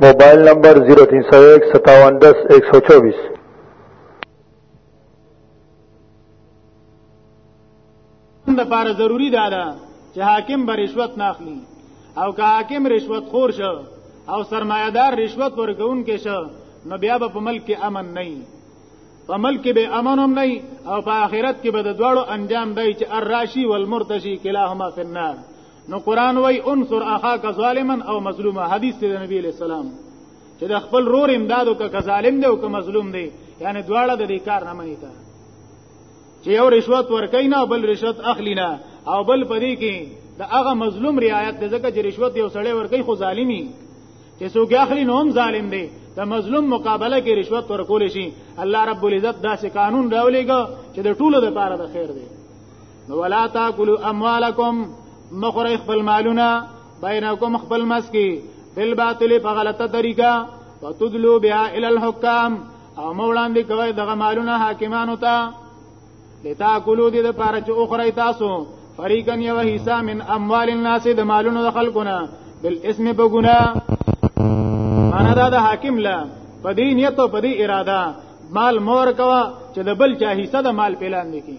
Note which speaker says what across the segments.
Speaker 1: موبایل نمبر 03015710124
Speaker 2: د پاره ضروری ده چې حاکم به رشوت ناخلي او که حاکم رشوت خور شو او سرمایدار رشوت ورکون کې شو نو بیا به په ملک کې امن نه وي په ملک کې به امن هم نه او په آخرت کې به د دواړو انجام دی چې الراشي والمرتشي کلاهما فی النار نو قران وای انصر اخاک ظالما او مظلوما حدیث دی نبی علیہ السلام چې د خپل رور امدادو که ظالم دی او که مظلوم دی یعنی دواړه د دې کار نه منی تا چې یو رشوت ورکای نه بل رشوت اخلی نه او بل پدې کې د هغه مظلوم رعایت د زکه چې رشوت یو سړی ورکای خو ظالمی چې څوک اخلی نو هم ظالم دی د مظلوم مقابله کې رشوت ورکول شي الله رب العزت داسې قانون راولېګا چې د ټولو لپاره د خیر دی نو ولا تاكلوا اموالکم مخره خپل مالونه بینکم خپل مسکی بل باطل په غلطه طریقه وتدلو بها الى الحكام او مولاندې کوي دغه مالونه حاکمانو ته لتا کولو دې د پاره چې اخرى تاسو فریقن یو حصہ من اموال الناس د مالونو د خلقونه بل اسم په ګنا معنا دا د حاکم لا په دې نیت او په دې اراده مال مور کوا چې د بل چا حصہ د مال پلان نکي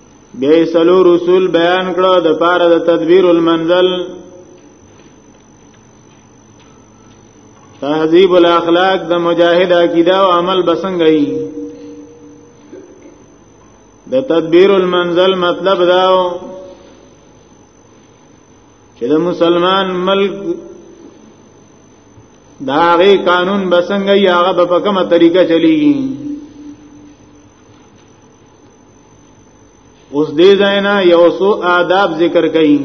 Speaker 2: بیا سلو رسول بیان کړو د پاره د تدبیر المنزل تهذیب الاخلاق د مجاهد عقیده او عمل بسنګي د تدبیر المنزل مطلب داو چې د مسلمان ملک دا غي قانون بسنګي هغه په کومه طریقه چلیږي اوس دې ځای نه یو څو آداب ذکر کړي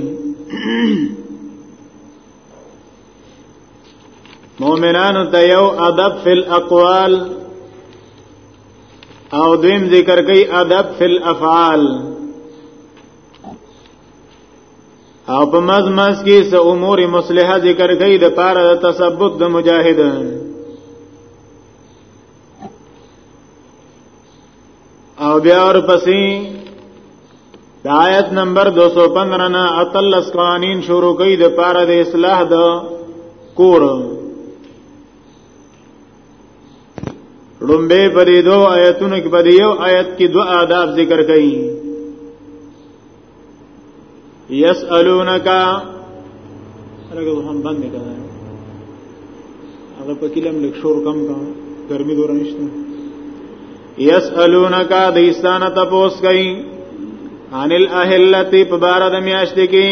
Speaker 2: مؤمنانو ته یو ادب فی الاقوال او دویم ذکر کړي ادب فی الافعال او په مزمز کې څه امور مصلحه ذکر کړي د پاره د تثبت د مجاهدانو او بیا ور پسې د آیت نمبر 215 نه اتلس قوانین شروع کړي د پاره د اصلاح د کور لومبه په دې دوه آیتونو کې په دې یو آیت کې دوه آداب ذکر کړي یسالونک هغه هم باندې کړه هغه په کلم لیک شور کم کا ګرمي دور نشته یسالونک د ایستان ته پوس کئ عن الاهلتی په بار د میاشت کې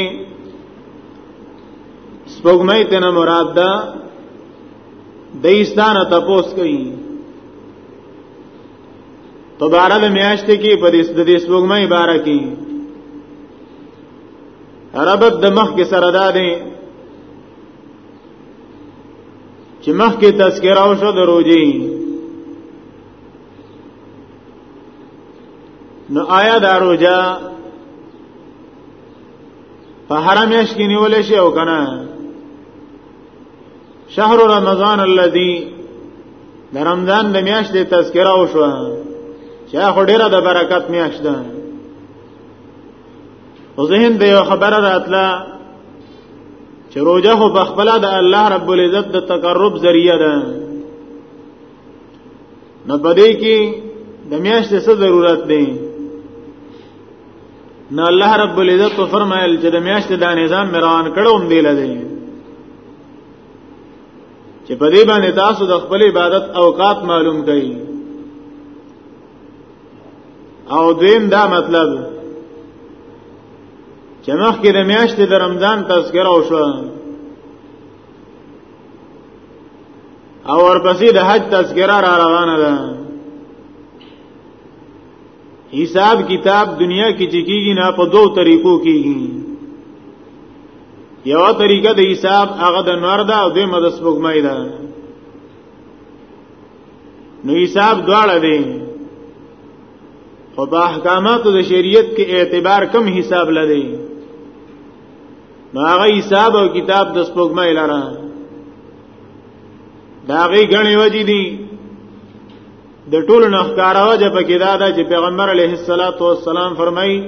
Speaker 2: سپوږمۍ ته نه مراد ده د ایستان ته پوس کئ په بار له میاشتې کې په دې د دې سپوږمۍ بار کې ربط د مخ کې سره ده دي چې مخ کې تذکرہ او شو دروځي نو آیا دا روزه په حرم یش کې نیول شي او کنه شهر رمضان الذي د رمضان د میاشتې تذکرہ وشو چې هغه ډیره د برکت میاشت ده او ذهن د یو خبره راتله چې روزه خو بخبلا د الله رب العزت د تقرب ذریعہ ده نو پدې کې د میاشتې څه ضرورت دی نو الله رب العزت فرمایل چې د میاشتې دا نظام روان کړو هم دی لدی چې په دې باندې تاسو د خپل عبادت اوقات معلوم کړئ او دین دا مطلب چې مخکې د میاشتې د رمضان تذکره وشو او ورپسې د حج تذکره را روانه ده حساب کتاب دنیا کې چې کیږي نه په دوو طریقو کیږي یو طریقه د حساب هغه د نور ده او د مدس بګمای ده نو حساب دواړه دي خو په احکاماتو د شریعت کې اعتبار کم حساب لري نو هغه حساب او کتاب د سپوږمۍ لاره دا غي غني وجې دي د ټولو نخکاره وجه پکې دا ده چې پیغمبر علیه الصلاۃ والسلام فرمایي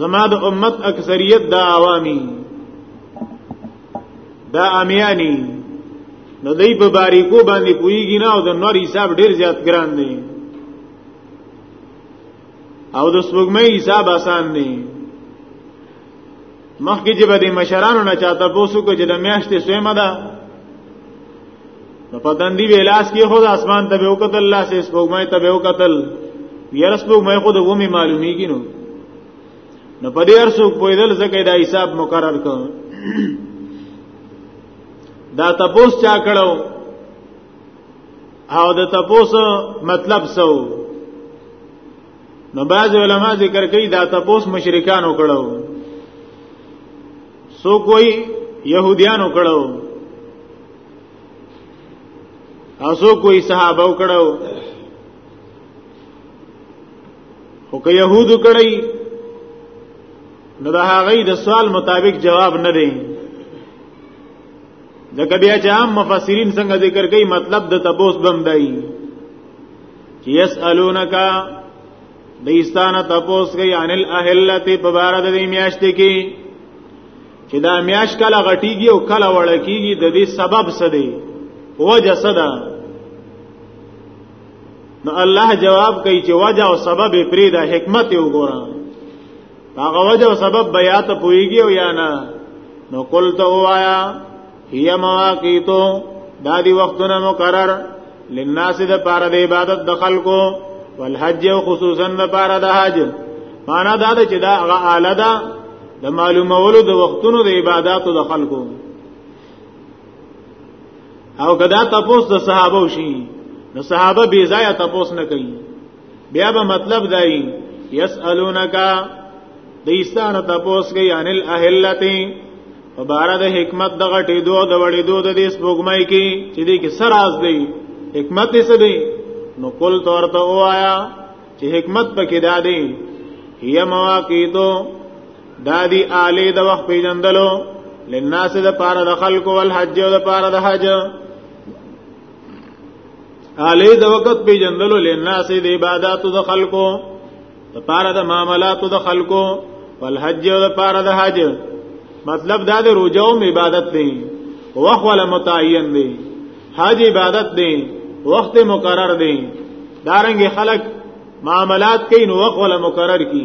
Speaker 2: زما د امت اکثریت دا عوامي دا امیانی نو دای په باریکو باندې پویږي نه او د نور حساب ډیر زیات ګران دی او د سپوږمۍ حساب آسان دی مخکې چې به د مشرانو نه چاته پوسو کو چې د میاشتې سویمه ده نو په دندی ویلاس کې خود اسمان ته به وکتل الله سه سپوږمۍ ته به وکتل یاره سپوږمۍ خود ومه معلومیږي نو نو په دې ارسو پویدل زکه دا حساب مقرر کړ دا تپوس چا کړو او د تپوس مطلب سو نو بعض علما ذکر کوي دا تپوس مشرکان وکړو سو کوئی يهوديان وکړو او سو کوئی صحابه وکړو خو که يهودو کړی نو دا هغه د سوال مطابق جواب نه دی ځکه بیا چې عام مفسرین څنګه ذکر کوي مطلب د تبوس بم دی چې یسالونک دیستانه تبوس کوي عن الاهلته په بار د دې میاشت کې چې دا میاش کله غټیږي او کله وړ کیږي د دې سبب څه دی وجه څه ده نو الله جواب کوي چې وجه او سبب پرې دا حکمت وګوره هغه وجه سبب بیا ته پويږي او یا نه نو کول ته وایا هي مواقیتو دا دی وختونه مقرر للناس د پاره د عبادت د خلکو والحج خصوصا د پاره د حج معنا دا ده چې دا هغه اعلی ده د معلومولو د وختونو د عبادتو د خلکو او کدا تپوس د صحابه شي نو صحابه بی ځای تپوس نه کوي بیا به مطلب دای یسالونک د ایسان تپوس کوي ان الاهلتی عبارت د حکمت د غټې دوه د وړې دوه د دې سپوږمۍ کې چې دې کې سراز دی حکمت یې څه دی نو کول تورته وایا چې حکمت پکې دا دی هي مواقیتو دا دی آلی د وخت پیجندلو لناس د پاره د خلکو والحج او د پاره د حج علی د وخت په جندلو لناس د عبادت د خلکو د پاره د معاملات د خلکو ول حج د پاره د حج مطلب دا د روزو عبادت دی وخوله متعین دی حج عبادت دی وخت مقرر دی دارنګ خلک معاملات کین وخوله مقرر کی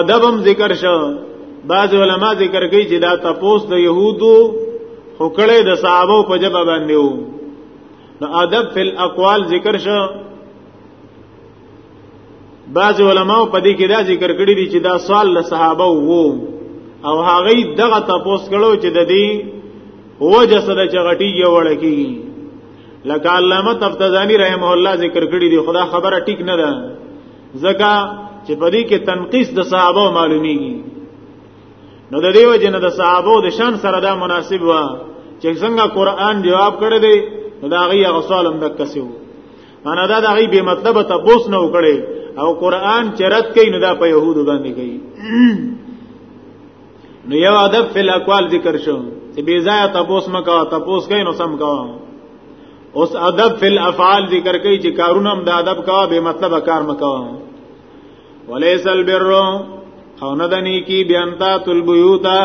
Speaker 2: ادبم ذکر شو بعض علما ذکر کوي چې دا تپوس د يهودو حکړې د صحابه په جبه باندې وو نو ادب فل اقوال ذکر شو بعض علما په دې کې دا ذکر کړی دي چې دا سوال له صحابه وو او هغه دغه تپوس کړو چې د دې وجه سره چې غټي یو وړکی لکه علامه تفتزانی رحم الله ذکر کړی دی خدا خبره ټیک نه ده ځکه چې په دې کې تنقیس د صحابه معلومیږي نو د دیو جن د صحابه د شان سره دا مناسب و چې څنګه قران جواب کړی دی نو دا غي غسل هم دکسي وو انا دا د غي به مطلب ته بوس نه وکړي او قران چرت کوي نو دا په يهودو باندې کوي نو یو ادب فل اقوال ذکر شو چې بی ځای تپوس مکا تپوس کین نو سم کا اوس ادب فی الافعال ذکر کوي چې کارونه هم د ادب کا به مطلب کار مکوا وليس البر او نه د نیکی بیانتا تل بیوتا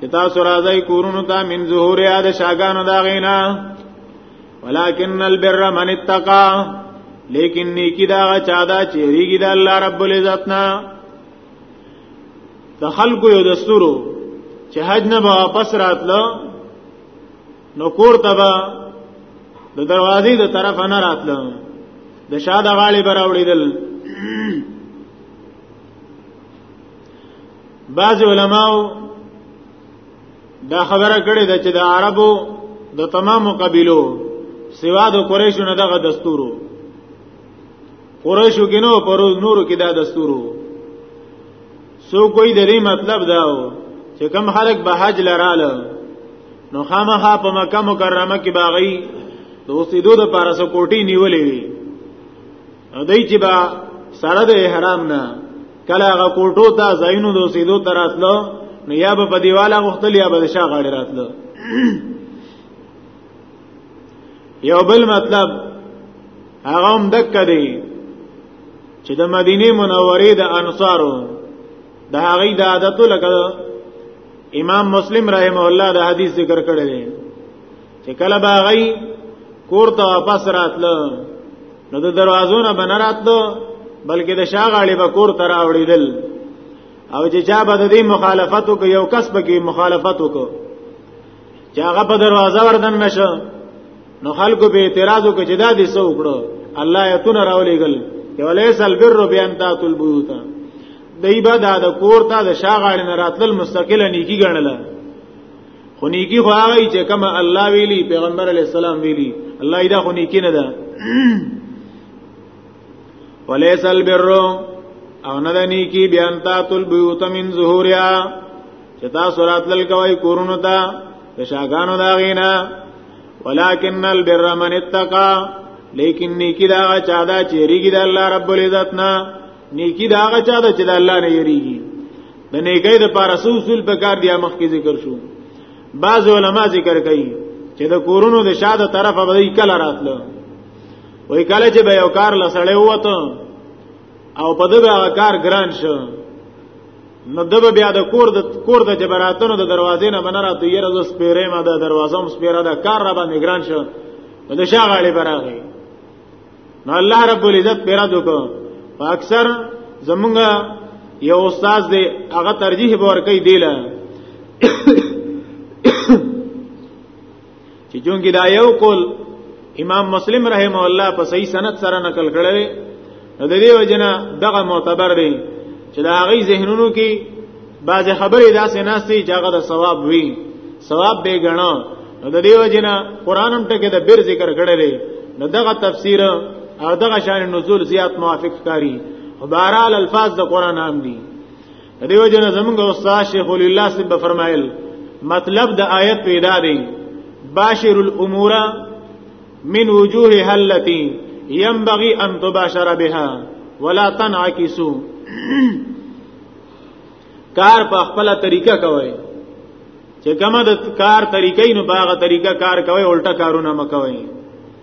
Speaker 2: چې تاسو راځي کورونو ته من ظهور یاد شاګانو دا غینا ولکن البر من اتقا لیکن نیکی دا چا دا چیرېږي د الله رب العزت نه د خلکو یو دستورو چې حج نه واپس راتلو نو کور ته به د دروازې د طرف نه راتله د شاده غاړي بر اوړېدل بعض علماو دا خبره کړې ده چې د عربو د تمامو قبيلو سوا د قریشو نه دغه دستورو قریشو کې نو پرو نورو کې دا دستورو سو کوئی د دې مطلب دا و چې کم خلک به حج لراله نو خامخا په مکه مکرمه کې باغی د اوسېدو د پاره سو کوټي نیولې وي دای چې با سره د احرام نه کله هغه کوټو ته زینو د اوسېدو تر راتلو نو یا به په دیواله غختل یا به شا غاړي راتلو یو بل مطلب هغه هم دک دی چې د مدینه منورې د انصارو د هغې د عادتو لکه امام مسلم رحم الله د حدیث ذکر کړی دی چې کله به هغې کور ته واپس راتله نو د دروازو نه بنه راتله بلکې د شاغاړې به کور ته راوړېدل او چې چا به د دې مخالفت وکړ یو کس به کې مخالفت وکړ چې هغه په دروازه وردن نشو نو خلکو به اعتراض وکړي چې دا دې څه وکړو الله یتون راولېګل چې ولیس البر بیان تاتو البیوت دای به دا د کور ته د شاغړې نه راتل مستقله نیکی ګڼل خو نیکی خو هغه چې کوم الله ویلی پیغمبر علی السلام ویلی الله دا خو نیکی نه ده وليس البر او نه دني کی بیان تا تل بیوت من ظهوریا چې تاسو راتل کوي کورونو ته د شاګانو دا غینا ولکن البر من اتقا لیکن نیکی دا چا دا چیرېږي د الله رب العزت نه نیکی دا چا دا چې د الله نه یریږي د نیکۍ د پاره اصول په کار دی مخکې ذکر شو بعض علما ذکر کوي چې د کورونو د شاده طرفه به کله راتلو وای کله چې به یو کار لسړې وته او په دغه کار ګران شو نو دغه بیا د کور د کور د جبراتونو د دروازې نه بنره ته یره د سپیرې ما د دروازه هم سپیره د کار را باندې ګران شو نو د شاغړې براغې نو الله رب العزت پیرا دوکو اکثر زمونږ یو استاد دی هغه ترجیح ورکړي دیله چې جونګي دا یو قول امام مسلم رحم الله په صحیح سند سره نقل کړی نو د دې وجنه دغه معتبر دی چې دا غي ذهنونو کې بعض خبرې داسې ناشتي چې هغه د ثواب وي ثواب به غنا نو د دې وجنه قران هم ټکه د بیر ذکر کړی دی نو دغه تفسیر او دغه شان نزول زیات موافق کاری خبرال الفاظ د قران هم دي دیو جن زمونږ استاد شیخ ولی الله سب فرمایل مطلب د آیت پیدا دی باشر الامور من وجوهها التي ينبغي ان تباشر بها ولا تنعكسوا کار په خپل طریقه کوي چې کومه د کار طریقې نو باغه طریقه کار کوي الټا کارونه مکوي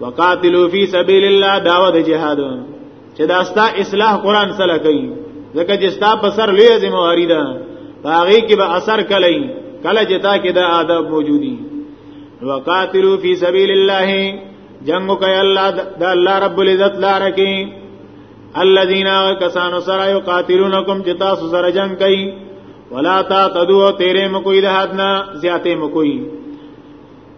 Speaker 2: وقاتلو فی سبیل الله داوا د جهاد چې دا ستا اصلاح قران سره کوي ځکه چې ستا په سر لوی ذمہ واری ده باغی کې به اثر کلی کله چې تا کې دا آداب موجودی وقاتلو فی سبیل الله جنگ کوي الله د الله رب العزت لار کې الذين كسانو سره يقاتلونكم چې تاسو سره جنگ کوي ولا تا تدو تیرې مکوې د حد نه زیاتې مکوې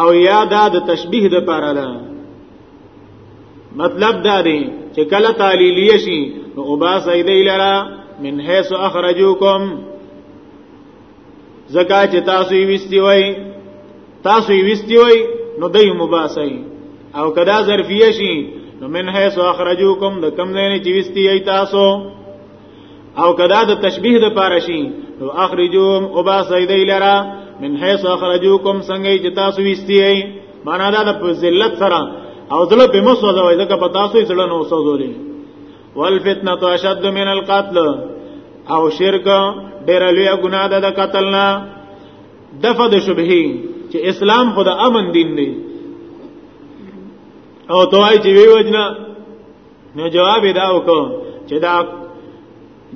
Speaker 2: او یا دا د تشبیه د پاره ده مطلب دا دی چې کله تعلیلیه شي نو وبا سید لرا من حيث اخرجوکم زکا چې تاسو یې وستی وای تاسو یې وستی وای نو دای مباسای او کدا ظرفیه شي نو من حيث اخرجوکم د کم نه چې وستی یې تاسو او کدا د تشبیه د پاره شي نو اخرجوم او با سیدی لرا من حيث اخرجوکم څنګه چې تاسو وستي معنا دا د ذلت سره او ذل په مو سوځوي ځکه په تاسو یې ځل نو سوځولې والفتنه اشد من القتل او شرک ډېر لوی ګناه ده د قتل نه دفع د شبهه چې اسلام خو د امن دین دی او توای چې وی وجنا نو جواب دا وکړو چې دا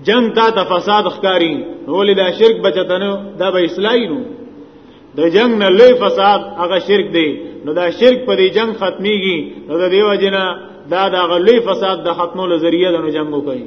Speaker 2: جنگ تا ته فساد ښکاری ولې دا شرک بچتنو دا به اصلاحي نو د جنگ نه لوی فساد هغه شرک دی نو دا شرک په دې جنگ ختميږي نو د دیو جنا دا د غلوی فساد د ختمولو ذریعہ د جنگ کوي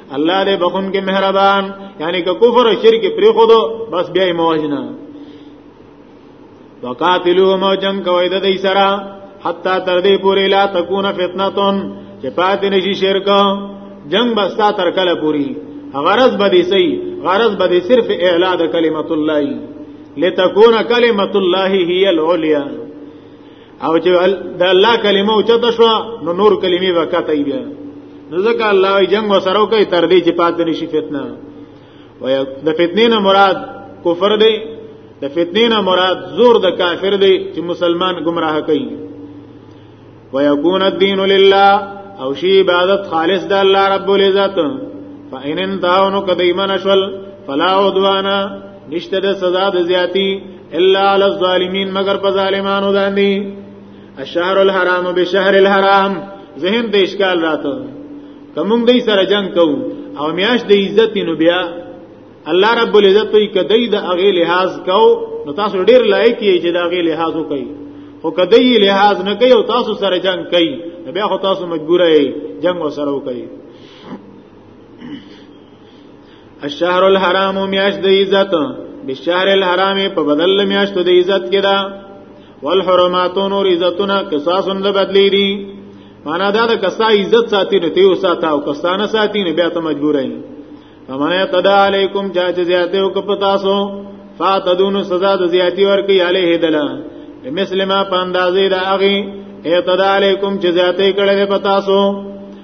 Speaker 2: الله دې بخون کې مهربان یعنی که کفر او شرک پرې خو دو بس بیا یې موجنه وقاتلوهم جنگ کوي د دې سره حتا تر دې پورې لا تکون فتنتون چې پاتې نشي شرک جنگ بستا تر کله پوری غرض بدی سي غرض بدی صرف اعلا د کلمت الله لتكون کلمت الله هي العليا او چې د الله کلمه اوچته شو نو نور کلمې وکاتای بیا نو ځکه الله جنگ وسره کوي تر دې چې پات نشي فتنه وای د فتنې نه مراد کفر دی د فتنې نه مراد زور د کافر دی چې مسلمان گمراه کوي ويكون الدين لله او شی عبادت خالص د الله رب العزت فإن انتهوا نو کدی منشل فلا عدوانا نشته د سزا د زیاتی الا علی الظالمین مگر په ظالمانو باندې الشهر الحرام بشهر الحرام ذهن د اشکال راته کوم دې سره جنگ کو او میاش د عزت نو بیا الله رب العزت یې کدی د اغه لحاظ کو نو تاسو ډیر لایق یې چې د اغه لحاظ وکړي خو کدی لحاظ نه کوي او تاسو سره جنگ کوي بیا خو تاسو مجبور یې جنگ وسره وکړي الشهر الحرام میاشت د عزت بالشهر الحرام په بدل میاشت د عزت کې دا والحرمات نور عزتنا قصاص د بدلی دي معنا دا د کسا عزت ساتي نه تیو ساته او کستانه ساتي نه بیا ته مجبور یې فمن قد علیکم جا جزیاته او کپتاسو فاتدون سزا د زیاتی ورکی علیه دلا مثل ما پاندازې دا اغي اعتدا علیکم جزیاته کړه پتاسو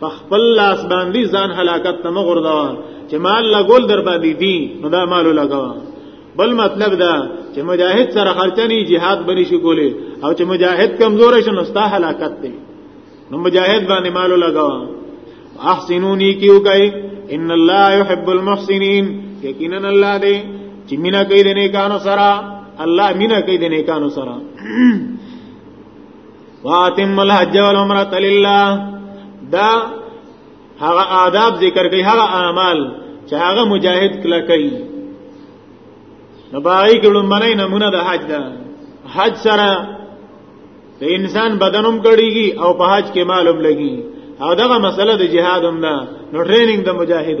Speaker 2: په خپل لاس باندې ځان هلاکت ته مغوردا چې مال لا ګول در باندې دي نو دا مال لګوا بل مطلب دا چې مجاهد سره خرچنی jihad بنی شي کوله او چې مجاهد کمزور شي نو ستا هلاکت دی نو مجاهد باندې مال لګوا احسنونی کیو کوي ان الله يحب المحسنين یقینا الله دې چې مینا کوي د نیکانو سره الله مینا کوي د نیکانو سره واتم الحج والعمره لله دا هغه آداب ذکر کوي هغه اعمال چې هغه مجاهد کله کوي نو باقي کلو منې نمونه د حج ده حج سره د انسان بدنوم کړيږي او په حج کې معلوم لګي او دغه مسله د جهاد هم ده نو ټریننګ د مجاهد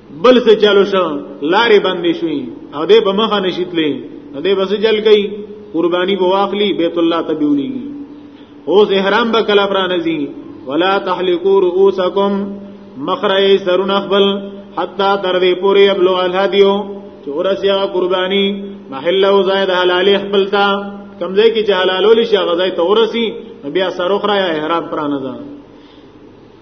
Speaker 2: بل څه چالو شو لارې باندې شوې او دې په مخه نشیتلې دې بس جل گئی قربانی به واخلی بیت الله ته بیولېږي اوس احرام به کله پرانځي ولا تحلقوا رؤوسکم مخره سرون خپل حتا تر دې پورې ابلو الهدیو چې ورسیا قربانی محل او زائد حلال خپل تا کمزې کې چې حلالول شي غزای ته ورسی بیا سر اخرى احرام پرانځه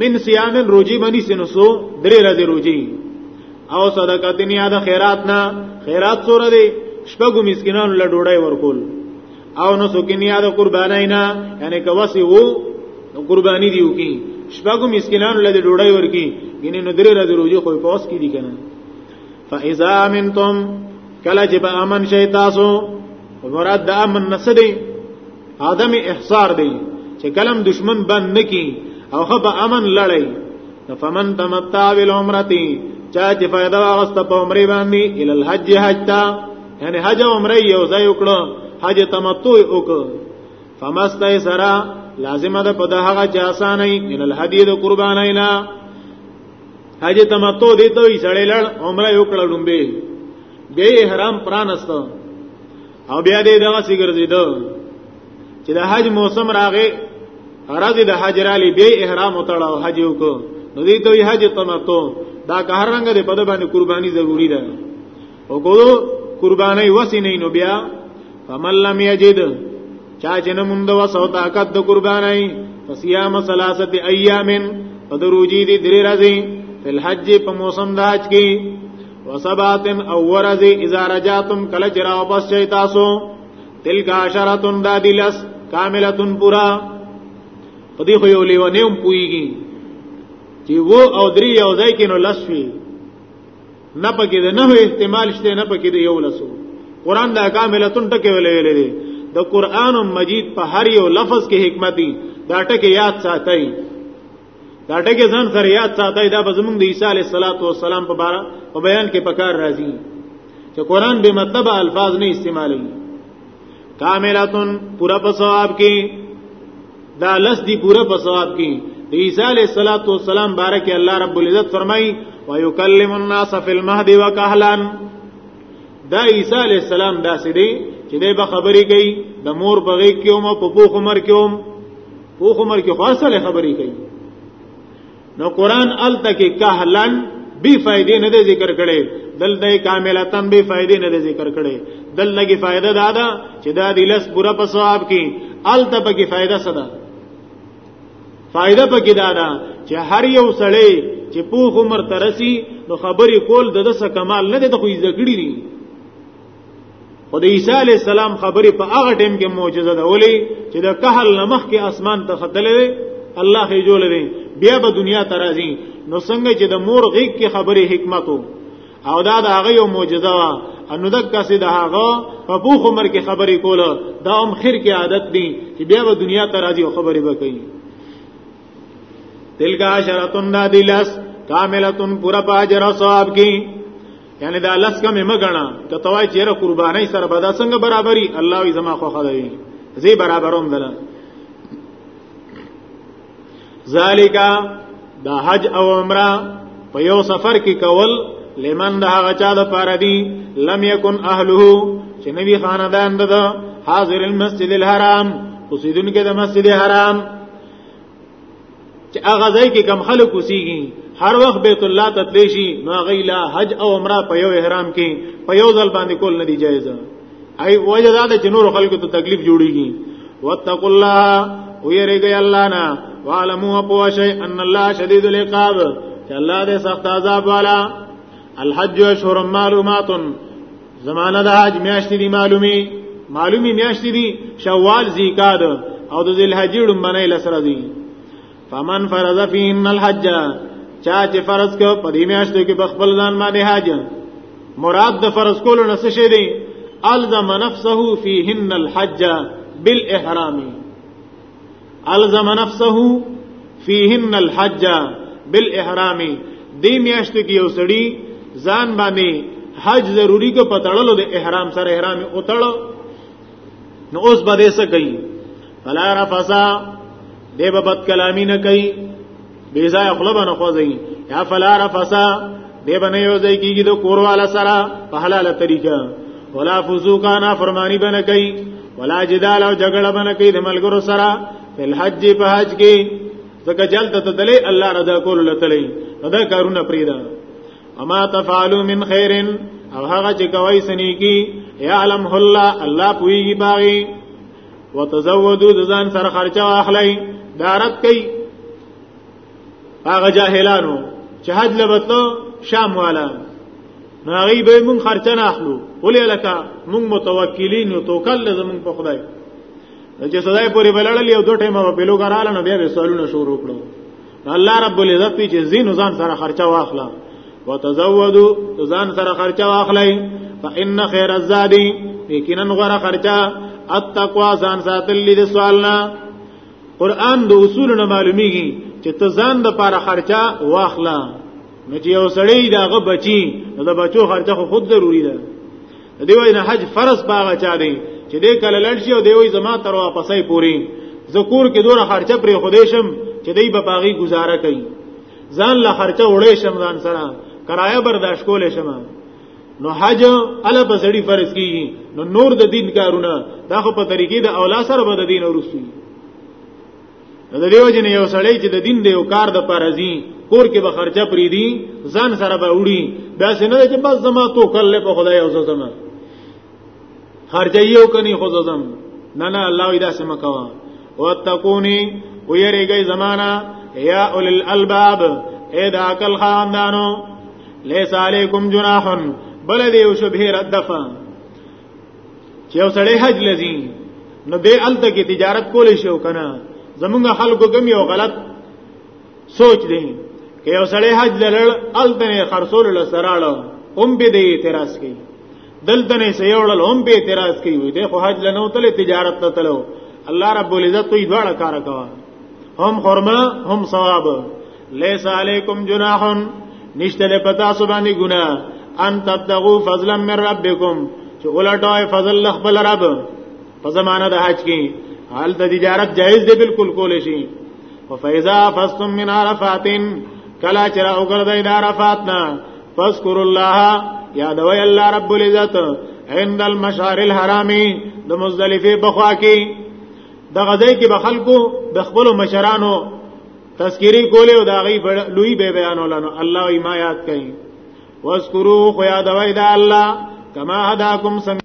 Speaker 2: من صيام روجي مني سنسو درې ورځې روجي او صدقه دنیا د خیرات نه خیرات سره دی شپږو مسکینانو له ډوډۍ ورکول او نو سکینیا د قربانای نه یعنی کوسی وو قربانی دیو کی شپږو مسکینانو له ډوډۍ ورکی ینه نو درې ورځې روزي خو په اوس کې دي کنه فاذا امنتم کله چې به امن شي تاسو مراد د امن نسدي عدم احصار دی چې کلم دشمن بند نکي او خو به امن لړی فمن تمتع بالعمرتی چا چې فائدہ واغست په عمره باندې ال الحج حج تا یعنی حج عمره یو ځای وکړو حج تمتع وکړو فمستای سرا لازمه ده په د هغه چې اسانه ان الحدید قربانای نه حج تمتع دي ته یې سړی لړ عمره یو کړه لومبه به احرام پرانست او بیا دې دغه سی ګرځیدو چې د حج موسم راغې راځي د حج را لې به احرام وتړاو حج وکړو نو دې ته حج تمتو دا که هر رنګ دې په د باندې قرباني ضروری ده او کو قرباني وسی نه نو بیا فمن لم یجد چا چې نه مونږ وسو طاقت د قرباني فصيام ثلاثه ايام فدروجي دي درې راځي فل حج په موسم د حج کې وسباتن او ورزی اذا رجاتم کل چراو پس چی تاسو تلک عشرتن دا دلس کاملتن پورا پدی خو یو لیونی هم پویږي چې وو او درې یو ځای کې نو لس وی نه پکې ده نه احتمال شته نه پکې ده یو لسو قران دا کاملتن ټکه ویلې ویلې دي د قران مجید په هر یو لفظ کې حکمت دي دا ټکه یاد ساتئ دا ټکي ځان سره یاد ساتي دا به زمونږ د عیسی علیه السلام په باره په بیان کې پکار راځي چې قران به مطلب الفاظ نه استعمالي کاملاتن پورا په ثواب کې دا لس دی پورا په ثواب کې عیسی علیہ الصلوۃ والسلام بارک الله رب العزت فرمای و یکلم الناس فی المهد وکهلا دا عیسی علیہ السلام دا سړي چې به خبرې کوي د مور بغي کې او په پوخ عمر کې خو عمر کې خاصه خبرې کوي نو قران الته کې کهلن بی فائدې نه دی ذکر کړي دلته کاملتن بی فائدې نه دی ذکر کړي دلته کې فائدہ دا ده چې دا د لس پورا په ثواب کې الته په کې فائدہ صدا فائدہ په کې دا ده چې هر یو سړی چې پوخ عمر ترسي نو خبرې کول د دسه کمال نه دی د خو یې ذکرې دي خو د عیسی علی السلام خبرې په هغه ټیم کې معجزه ده ولې چې د کهل نمخ کې اسمان ته ختلې وي الله یې جوړ لري بیا به دنیا ته راځي نو څنګه چې د مور غیږ کې خبرې حکمت او دا د هغه یو معجزه وا انو د کسې د هغه په بوخ عمر کې خبرې کوله دا هم خیر کې عادت دي چې بیا به دنیا ته راځي او خبرې وکړي تلګه شرطن دا دلس کاملتن پورا باجر ثواب کی یعنی دا لس کم مګنا ته توای چیرې قربانای سره به دا څنګه برابرۍ الله وي زما خو خدای زی برابروم دلا ذالیکا دا حج او عمره په یو سفر کې کول لمن دا هغه چا د پاره دی لم یکن اهله چې نبی خاندان ده حاضر المسجد الحرام اوسیدونکو د مسجد حرام چې هغه ځای کې کم خلک اوسېږي هر وخت بیت الله ته تللی شي نو هغه لا حج او عمره په یو احرام کې په یو ځل باندې کول نه دی جایز ای وجه دا چې نور خلکو ته تکلیف جوړیږي واتقوا الله ويرګي الله نه وعلموا بوشي ان الله شديد العقاب چې الله دې سخت عذاب والا الحج اشهر معلومات زمانہ د حج میاشتې دی معلومي معلومي میاشتې دی شوال زیقاد او د ذل حج لمبنه لسره دی فمن فرض فيهن الحج چا چې فرض کو په دې میاشتو کې بخبل ځان باندې حج مراد د فرض کولو نه څه شي دی الزم نفسه فيهن الحج بالاحرام الزم نفسه فيهن الحج بالاحرام دې میاشت کې یو سړی ځان باندې حج ضروری کو پتړلو د احرام سره احرام او تړلو نو اوس به دې څه کوي فلا رفسا دې به بد کلامی نه کوي بی ځای خپل باندې خوځي یا فلا رفسا به باندې یو ځای کیږي د کور والا سره په حلاله طریقه ولا فسوقا نا فرمانی باندې کوي ولا جدال او جګړه باندې کوي د ملګرو سره په حج په حج کې ځکه جلد ته دلی الله رضا کول لتلی دا کارونه پریدا اما تفعلوا من خير او هغه چې کوي سنيکی يعلم الله الله پويږي باغي وتزودو ځان سره خرچه اخلي دارت کوي هغه جاهلانو چې حج لبتلو شام والا ناغي به مون خرچه نه اخلو ولې لکه مون متوکلین یو توکل زمون په خدای چې سدای پوری بلړل یو دوه ټیمه په لوګراله نو بیا به سوالونه شروع کړو الله رب العزت چې زین ځان سره خرچه واخلا وتزودوا ځان سره خرچه واخلای فإن خير الزاد یقینا غره خرچه التقوا ځان ساتل دي سوالنا قران د اصول نه معلومیږي چې ته ځان د پاره خرچه واخلا نو چې یو سړی داغه بچي نو د بچو خرچه خو خود ضروری ده دی وای نه حج فرض باغ چا دی چې دې کله لړ شي او دی وای زما تر واپسې پوری ذکور کې دوره خرچه پرې خودې شم چې دی به باغی گزاره کوي ځان له خرچه وړې شم ځان سره کرایه برداشت کولې شم نو حج الا په سړی فرض کیږي نو نور د دین کارونه دا خو په طریقې د اولا سره به د دین ورسوي د دیو جن یو سړی چې د دین دی او کار د پرځي کور کې به خرچه پری دي ځان سره به وړي دا څنګه نه چې بس زما تو کله په خدای او زما خرچه یو کني خو زم نه نه الله دا سم کوا واتقوني ويرګي زمانہ یا اول الالباب اے دا عقل خاندانو لیس علیکم جناحن بل دیو شبهه ردفن چې یو سړی حج لذي نو به الته کې تجارت کولې شو کنه زمونږ خلکو کوم یو غلط سوچ دی که یو سړی حج لړل الته نه خرصول لسراړو هم به دې اعتراض کوي دلته نه سيوړل هم به اعتراض کوي وي دغه حج لنو تل تجارت ته تلو الله رب العزت یې دواړه کار کوي هم خرما هم ثواب ليس عليكم جناح نشته له پتا سو باندې ګنا ان تبتغوا فضلا من ربكم چې ولټوي فضل الله بل رب په زمانه د حج کې حال د تجارت جائز دی بالکل کول شي فاذا فصتم من عرفات کلا چر او ګرځي د عرفات نه فذكر الله یادوي الله رب العزت عند المشعر الحرامي د مزدلفه بخوا کې د غزای کې به خلکو د خپل مشرانو تذکری کولې او دا غي لوی به بیانولانو الله یې ما یاد کړي واذکروا خو یاد وای دا الله کما هداکم سم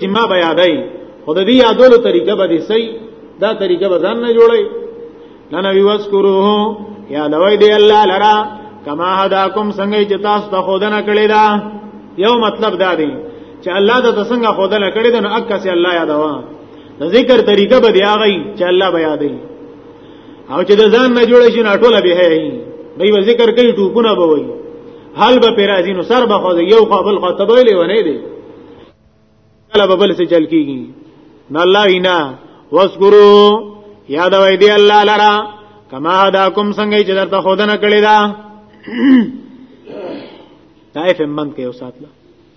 Speaker 2: چې ما بیا دی خو د دې یادولو طریقه به دې سي دا طریقه به ځان نه جوړي لنا ویوسکروه یا دوی دی الله لرا کما هداکم څنګه چې تاسو ته خودنه کړی دا یو مطلب دا دی چې الله د څنګه خودنه کړی دا نو اکه سي الله یادوا د ذکر طریقه به دی هغه چې الله بیا دی او چې د ځان نه جوړ شي نه ټوله به هي دوی به ذکر کوي ټوپونه به وي حال به پیرازي نو سر به خو یو خو بل خو تبوي لیونه دي کله به بل څه چل کیږي نه الله وینا واسکرو یاد وای دی الله لرا کما هداکم څنګه چې درته خودنه کړی دا تایف من کې اوسات لا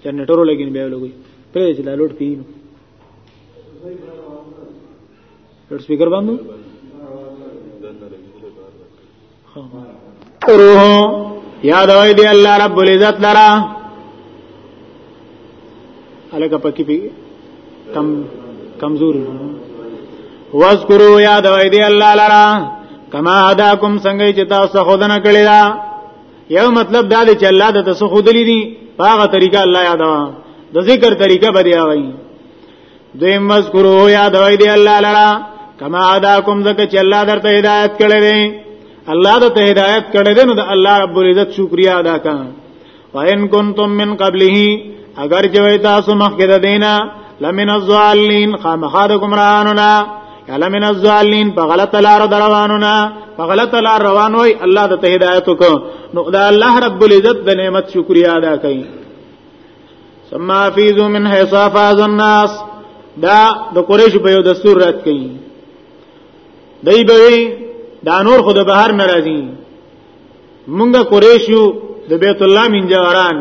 Speaker 2: جنریټرو لګین به لګوي پرې چې دا لوټ کینو لوډ سپیکر باندې روح یاد وای دی الله رب العزت لرا الګه پکې پی کم کمزور واذکروا یاد وای دی الله لرا کما هداکم څنګه چې تاسو خودنه کړی دا یو مطلب دا دی چې الله د تاسو خودلی دي هغه طریقه الله یادوا د ذکر طریقه بری آوي دوی مذکرو یاد وای دی الله لرا کما اداکم زکه چې الله درته هدایت کړی دی الله درته هدایت کړی دی نو د الله رب العزت شکریا ادا کړه وان کنتم من قبله اگر چې وای تاسو مخکې د دینه لمن الظالین خامخاد گمراهانونا یا لمن الظالین په غلط لار روانونا په غلط لار روان وای الله د هدایت کو نو دا الله رب العزت د نعمت شکریا ادا کړي ثم افیزو من حيث افاز الناس دا د قریش په یو دستور رات کړي دای به دا نور خود بهر ناراضي مونږه قریشو د بیت الله من جواران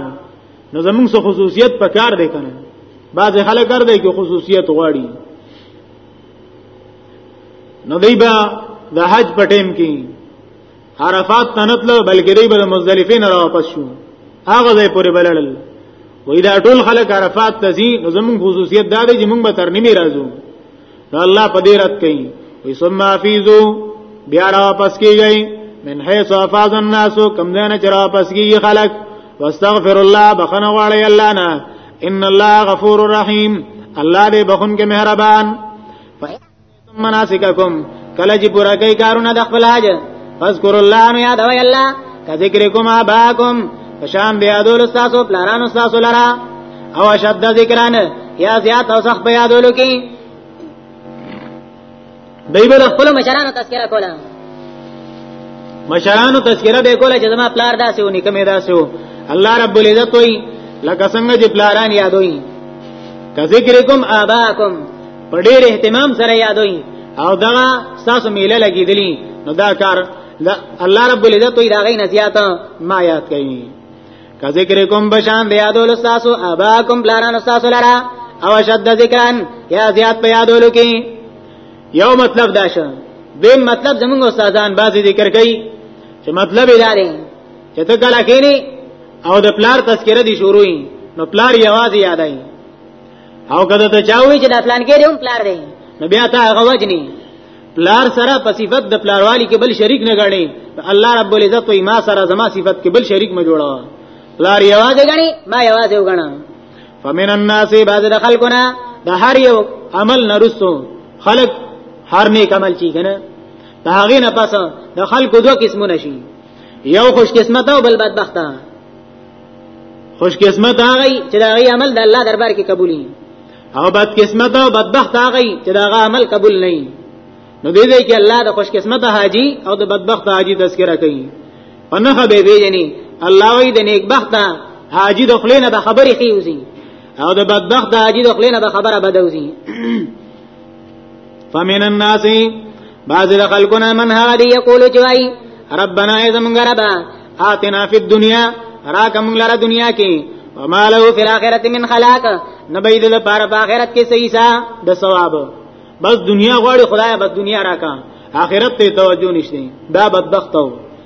Speaker 2: نو زمونږ څه خصوصیت پکار دی کنه بعض خلک کار دی کې خصوصیت غواړي نو دای به د حج پټیم کې عرفات ته نتلو بلکې دوی به مزدلفه نه واپس شو هغه ځای پورې بلړل وې دا ټول خلک عرفات ته ځي نو زمون خصوصیت دا دی چې موږ به تر نیمه راځو دا الله په دې رات کوي وې ثم حفیظو بیا را واپس کیږي من حيث افاظ الناس کم دینه چې را واپس کیږي خلک واستغفر الله بخنه غواړي الله نه ان الله غفور رحیم الله دې بخون کې مهربان مناسککم کله چې پورا کوي کارونه د خپل حاج فذكر الله نو یاد وای الله کذکرکم اباکم پشان بیا دول استاسو پلاران استاسو لرا او شد ذکران یا زیات او صح بیا دول کی
Speaker 3: بایبل خپل مشرانو تذکرہ کوله
Speaker 2: مشرانو تذکرہ به کوله چې زما پلار داسې و نکمه داسې و الله رب العزت وای لکه څنګه چې پلاران یادوي کذکرکم اباکم په ډېر اهتمام سره یادوي او دا تاسو میله لګیدلی نو دا کار الله رب العزت وی دا غي نزيات ما یاد کوي کا ذکر کوم بشان د یادول تاسو ابا کوم بلاران تاسو لرا او شد ذکران یا زیات په یادولو کې یو مطلب دا شه دیم مطلب زمونږ استادان بعضی ذکر کوي چې مطلب یې لري چې ته کله کېنی او د پلار تذکره دي شروع نو پلار یوازې یادای او کله ته چاوي
Speaker 3: چې د پلان کې هم پلار دی
Speaker 2: نو بیا ته هغه وجني پلار سره په صفت د پلاروالی کې بل شریک نه غړي الله رب العزت وي ما سره زما صفت کې بل شریک ما جوړا پلار یوازې
Speaker 3: غړي ما یوازې وګڼا
Speaker 2: فمن الناس بعض د خلقنا د هر یو عمل نرسو خلق هر نیک عمل چی کنه دا هغه نه پس د خلق دوه قسمونه شي یو خوش قسمت او بل بدبخته خوش قسمت هغه چې دا غي عمل د الله دربار کې قبول نه او بد قسمت او بدبخت هغه چې دا غي عمل قبول نه نو دې دې کې الله د خوش قسمت حاجی او د بدبخت حاجی تذکرہ کوي پنهخه به به یعنی الله وی د نیک بخت حاجی د خلینو د خبرې خيوزي او د بدبخت حاجی د خلینو د خبره بدوزي فمن الناس بعض خلقنا من هغه دی یقول جوای ربنا ایزم غربا آتنا فی الدنیا راکم لره دنیا کې
Speaker 3: وما له فی الاخرته من خلاق نبید له پاره په آخرت کې صحیحا د ثواب
Speaker 2: بس دنیا غواړي خدای بس دنیا راکا آخرت ته توجه نشته دا بدبخت وو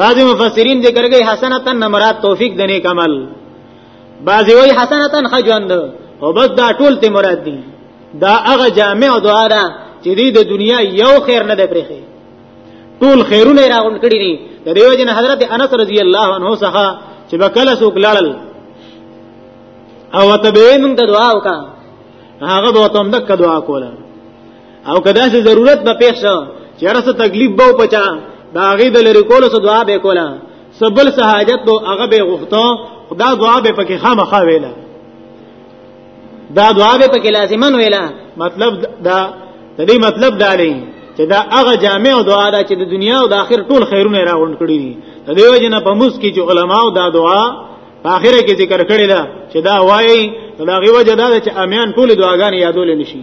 Speaker 2: بعض مفسرین ذکر کوي حسنتن نمرات توفیق د نیک عمل بعض وی حسنتن خجوند او بس دا ټول ته مراد دي دا هغه جامع دعا ده چې د دنیا یو خیر نه دی پرېخي ټول خیرونه راغون کړی دي د دیو جن حضرت انس رضی الله عنه څخه چې بکله سوک لاړل او تبعین د دعا وکا هغه به تم دک دعا کوله او کدا چې ضرورت به پیښ شو چې هر څه تکلیف به پچا دا غي د لری کولو سره دعا به کوله سبل سہاجت نو هغه به غوښتو خدا دعا به پکې خامخا ویله دا دعا به پکې لازمن ویله مطلب دا د دې مطلب دا دی چې دا هغه جامع او دعا ده چې د دنیا او د آخر ټول خیرونه راغونډ کړي دي د دې وجه نه په موس کې چې علما او دا دعا په آخره کې ذکر کړي ده چې دا وایي دا غي وجه دا چې امیان ټول دعاګانې یادول نشي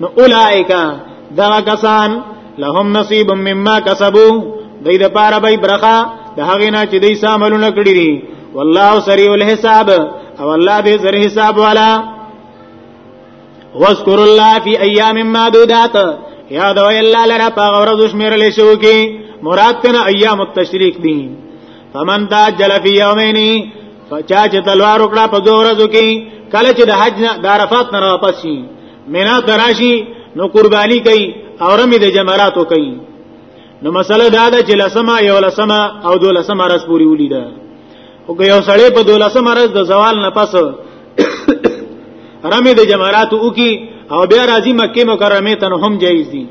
Speaker 2: نو اولائک دا کسان لهم نصیب مما کسبو دای د پاره به برخه د هغه نه چې دای ساملونه کړی دي والله سریع الحساب او الله دې زر حساب والا واذکر الله فی ایام معدودات یاد وی الله لرا پاغ ورځ شمیر لې شو کې مراد تینا ایام التشریق دي فمن دا جل فی یومین فچا چې تلوار وکړه په دوه ورځو کې کله چې د حج نه د عرفات نه واپس شي مینا تراشی نو قربانی کوي او رمی د جمراتو کوي نو مسله دا ده چې لسمه یو لسمه او دو لسمه راس پوری ولیدا او که یو سړی په دو لسمه راس د زوال نه پس رمی د جمراتو وکي او بیا راځي مکه مکرمه ته هم جایز دي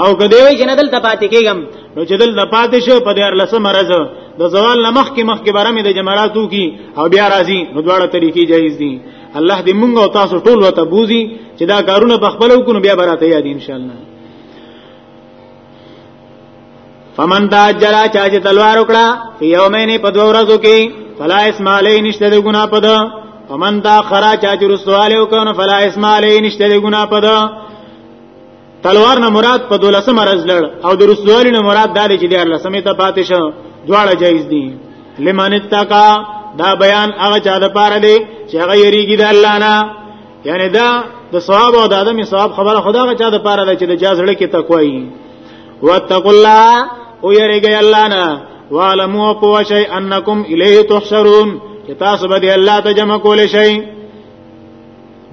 Speaker 2: او کدی وی چې نه دلته پاتې کېږم نو چې دلته پاتې شو په دیر لسم مرز د زوال نمخ کې مخ کې برمه د جمراتو کې او بیا راځي نو دواړه طریقې جایز دي الله دې مونږ او تاسو ټول وته بوزي چې دا کارونه په خپل وکړو بیا براته یاد ان شاء الله فمن دا جلا چا چې تلوار وکړه په یومینه په دوه ورځو کې فلا اسم علی نشته د ګنا پد فمن دا خرا چا چې رسواله وکړه فلا اسم علی نشته د ګنا پد تلوار نه مراد په دولسم ورځ لړ او د رسوالي نه مراد دال چې دیار لسمه ته پاتې شو دواړه جایز دي لمن اتقا دا بیان هغه چا د پاره دی چې هغه یریږي د الله نه یعنی دا د ثواب او د ادمي ثواب خبره خدا هغه چا د پاره ده چې د جاز لړ کې تقوی واتقوا الله او یریږي الله نه وعلموا قوا شی انکم الیه تحشرون چې تاسو به الله ته جمع کول شئ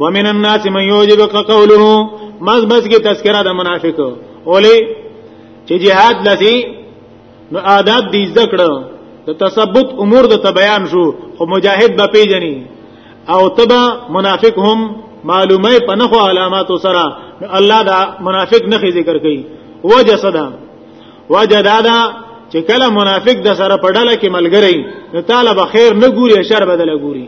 Speaker 2: ومن الناس من يعجبك قوله مز بس کې تذکرہ د منافق اولی چې جهاد لسی نو آداب دې ذکر د تثبت امور د بیان شو خو مجاهد به پیجنی او تبا منافق هم معلومه په نخو علامات سره الله دا منافق نه ذکر کوي وجه صدا وجه دادا چې کله منافق د سره په ډله کې ملګری نو طالب خیر نه ګوري شر بدل ګوري